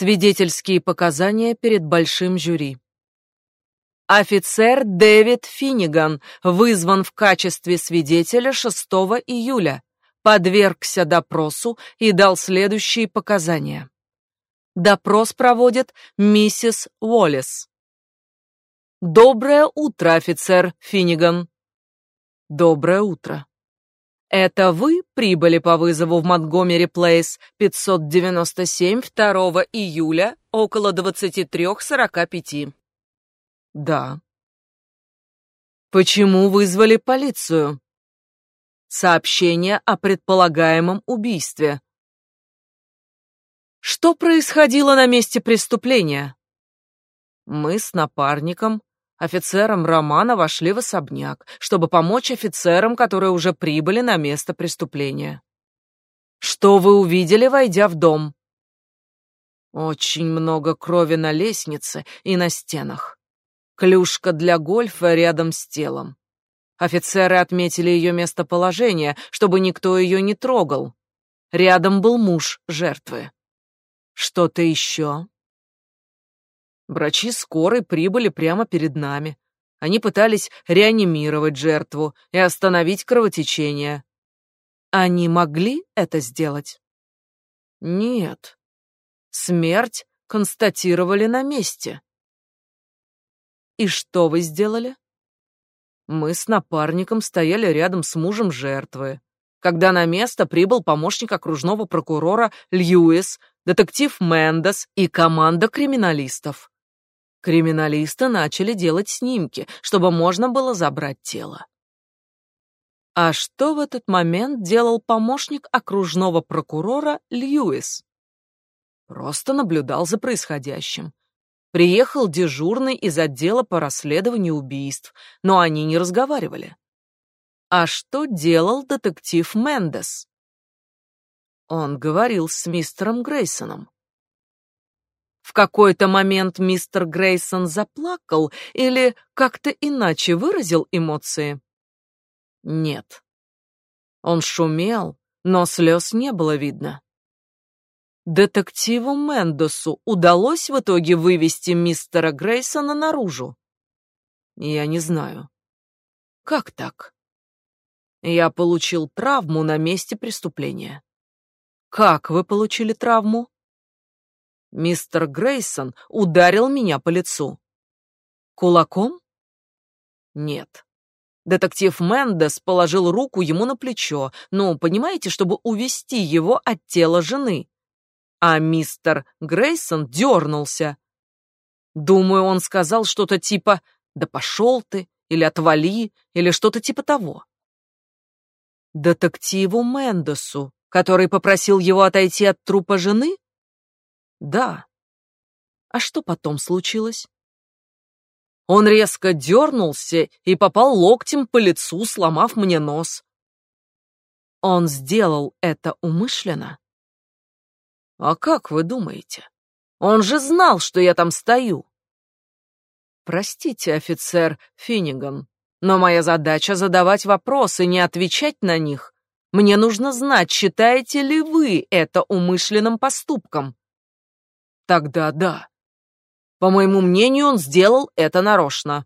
Свидетельские показания перед большим жюри. Офицер Дэвид Финниган вызван в качестве свидетеля 6 июля, подвергся допросу и дал следующие показания. Допрос проводит миссис Уоллес. Доброе утро, офицер Финниган. Доброе утро. Это вы прибыли по вызову в Монтгомери Плейс 597 2 июля около 23:45. Да. Почему вызвали полицию? Сообщение о предполагаемом убийстве. Что происходило на месте преступления? Мы с напарником, офицером Романа, вошли в особняк, чтобы помочь офицерам, которые уже прибыли на место преступления. Что вы увидели, войдя в дом? Очень много крови на лестнице и на стенах. Клюшка для гольфа рядом с телом. Офицеры отметили ее местоположение, чтобы никто ее не трогал. Рядом был муж жертвы. Что-то еще? Врачи скорой прибыли прямо перед нами. Они пытались реанимировать жертву и остановить кровотечение. Они могли это сделать? Нет. Смерть констатировали на месте. И что вы сделали? Мы с напарником стояли рядом с мужем жертвы. Когда на место прибыл помощник окружного прокурора Льюис, детектив Мендес и команда криминалистов. Криминалисты начали делать снимки, чтобы можно было забрать тело. А что в этот момент делал помощник окружного прокурора Льюис? Просто наблюдал за происходящим. Приехал дежурный из отдела по расследованию убийств, но они не разговаривали. А что делал детектив Мендес? Он говорил с мистером Грейсоном. В какой-то момент мистер Грейсон заплакал или как-то иначе выразил эмоции? Нет. Он шумел, но слез не было видно. Детективу Мендосу удалось в итоге вывести мистера Грейсона наружу? Я не знаю. Как так? Я получил травму на месте преступления. Как вы получили травму? Мистер Грейсон ударил меня по лицу. Кулаком? Нет. Детектив Мендес положил руку ему на плечо, ну, понимаете, чтобы увести его от тела жены а мистер Грейсон дернулся. Думаю, он сказал что-то типа «да пошел ты» или «отвали» или что-то типа того. Детективу Мендесу, который попросил его отойти от трупа жены? Да. А что потом случилось? Он резко дернулся и попал локтем по лицу, сломав мне нос. Он сделал это умышленно? А как вы думаете? Он же знал, что я там стою. Простите, офицер Финниган, но моя задача задавать вопросы, не отвечать на них. Мне нужно знать, считаете ли вы это умышленным поступком. Тогда да. По моему мнению, он сделал это нарочно.